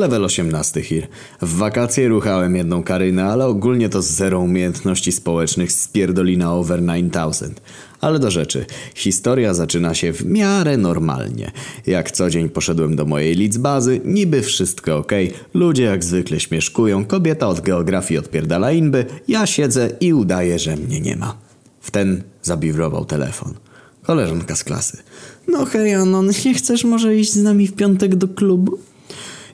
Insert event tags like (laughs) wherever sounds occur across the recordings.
Level 18 Hir. W wakacje ruchałem jedną karynę, ale ogólnie to zero umiejętności społecznych spierdolina over 9000. Ale do rzeczy. Historia zaczyna się w miarę normalnie. Jak co dzień poszedłem do mojej liczbazy, niby wszystko ok, ludzie jak zwykle śmieszkują, kobieta od geografii odpierdala inby, ja siedzę i udaję, że mnie nie ma. W ten zabiwrował telefon. Koleżanka z klasy. No hej Anon, nie chcesz może iść z nami w piątek do klubu?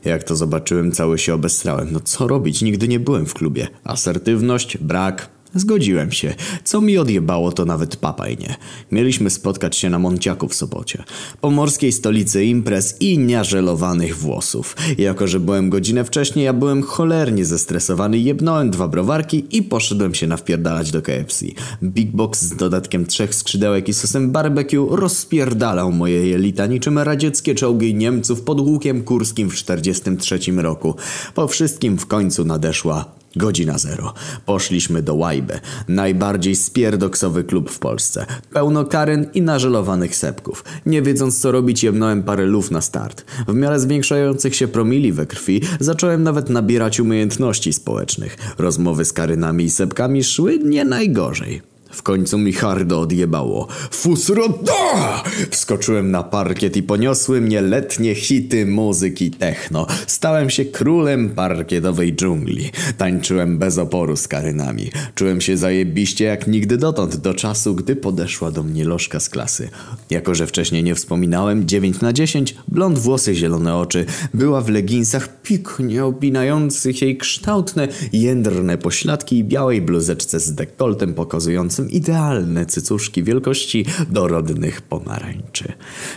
Jak to zobaczyłem, cały się obestrałem. No co robić? Nigdy nie byłem w klubie. Asertywność, brak, Zgodziłem się. Co mi odjebało, to nawet papaj nie. Mieliśmy spotkać się na Monciaku w sobocie. Pomorskiej stolicy imprez i niażelowanych włosów. Jako, że byłem godzinę wcześniej, ja byłem cholernie zestresowany, jebnąłem dwa browarki i poszedłem się nawpierdalać do KFC. Big Box z dodatkiem trzech skrzydełek i sosem barbecue rozpierdalał moje jelita niczym radzieckie czołgi Niemców pod łukiem kurskim w 43 roku. Po wszystkim w końcu nadeszła Godzina zero. Poszliśmy do Łajby, najbardziej spierdoksowy klub w Polsce. Pełno karen i nażelowanych sepków. Nie wiedząc co robić jemnąłem parę luf na start. W miarę zwiększających się promili we krwi zacząłem nawet nabierać umiejętności społecznych. Rozmowy z karynami i sepkami szły nie najgorzej. W końcu mi hardo odjebało. Fusroda! Wskoczyłem na parkiet i poniosły mnie letnie hity muzyki techno. Stałem się królem parkietowej dżungli. Tańczyłem bez oporu z karynami. Czułem się zajebiście jak nigdy dotąd, do czasu, gdy podeszła do mnie lożka z klasy. Jako, że wcześniej nie wspominałem, 9 na 10, blond włosy, zielone oczy, była w leginsach piknie opinających jej kształtne, jędrne pośladki i białej bluzeczce z dekoltem pokazującym idealne cycuszki wielkości dorodnych pomarańczy.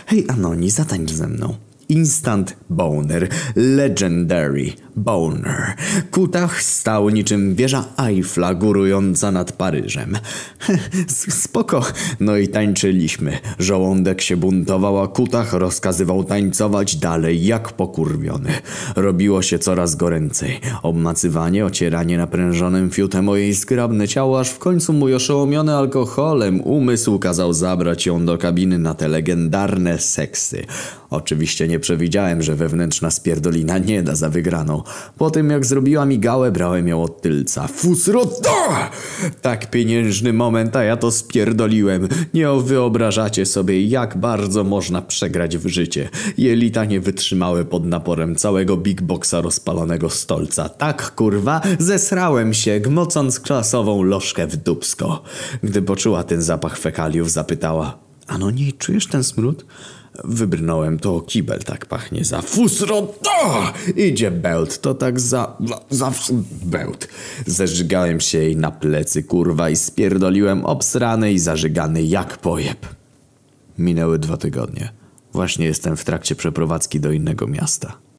Hej Anoni, zatańcz ze mną. Instant Boner, Legendary Boner. Kutach stał niczym wieża Eiffla górująca nad Paryżem. (laughs) Spoko. No i tańczyliśmy. Żołądek się buntował, a Kutach rozkazywał tańcować dalej jak pokurwiony. Robiło się coraz goręcej. Obmacywanie, ocieranie naprężonym fiutem o jej skrabne ciało, aż w końcu mój oszołomiony alkoholem umysł kazał zabrać ją do kabiny na te legendarne seksy. Oczywiście nie przewidziałem, że wewnętrzna spierdolina nie da za wygraną. Po tym jak zrobiła mi gałę, brałem ją od tylca. Fusrota! Tak pieniężny moment, a ja to spierdoliłem. Nie wyobrażacie sobie, jak bardzo można przegrać w życie. Jelita nie wytrzymały pod naporem całego big boxa rozpalonego stolca. Tak, kurwa, zesrałem się, gmocąc klasową lożkę w dubsko. Gdy poczuła ten zapach fekaliów, zapytała. Ano nie czujesz ten smród? Wybrnąłem, to kibel tak pachnie za fusrota! Idzie bełt, to tak za... za... bełt. Zeżygałem się jej na plecy, kurwa, i spierdoliłem obsrany i zażygany jak pojeb. Minęły dwa tygodnie. Właśnie jestem w trakcie przeprowadzki do innego miasta.